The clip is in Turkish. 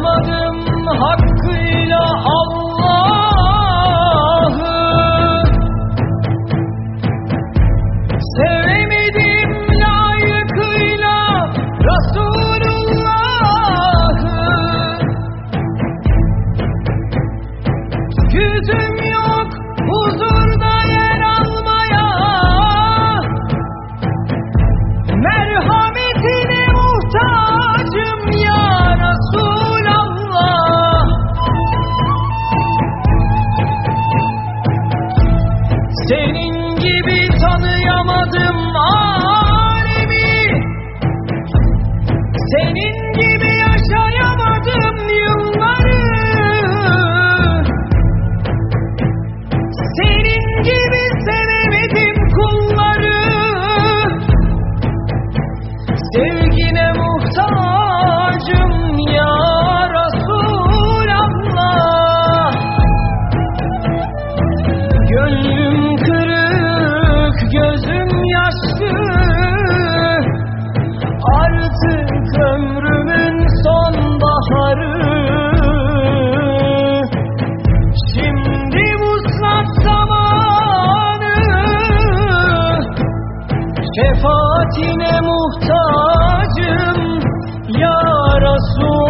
Come on. Şefaatine muhtacım ya Resul